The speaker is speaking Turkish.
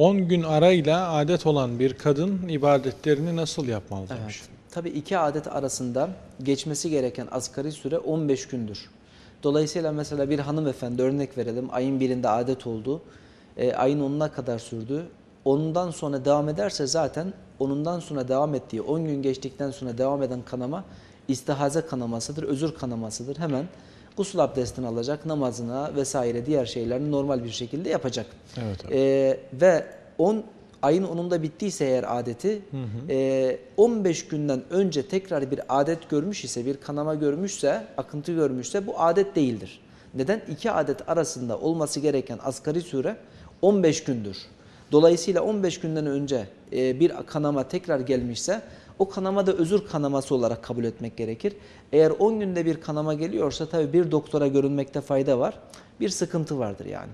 10 gün arayla adet olan bir kadın ibadetlerini nasıl yapmalı demiş. Evet. Tabii iki adet arasında geçmesi gereken asgari süre 15 gündür. Dolayısıyla mesela bir hanımefendi örnek verelim ayın birinde adet oldu. E, ayın 10'una kadar sürdü. Ondan sonra devam ederse zaten onundan sonra devam ettiği 10 gün geçtikten sonra devam eden kanama istihaze kanamasıdır, özür kanamasıdır. Hemen gusül abdestini alacak, namazına vesaire diğer şeylerini normal bir şekilde yapacak. Evet abi. Ee, ve 10 ayın 10'unda bittiyse eğer adeti e, 15 günden önce tekrar bir adet görmüş ise bir kanama görmüşse akıntı görmüşse bu adet değildir. Neden? İki adet arasında olması gereken asgari süre 15 gündür. Dolayısıyla 15 günden önce e, bir kanama tekrar gelmişse o kanama da özür kanaması olarak kabul etmek gerekir. Eğer 10 günde bir kanama geliyorsa tabii bir doktora görünmekte fayda var. Bir sıkıntı vardır yani.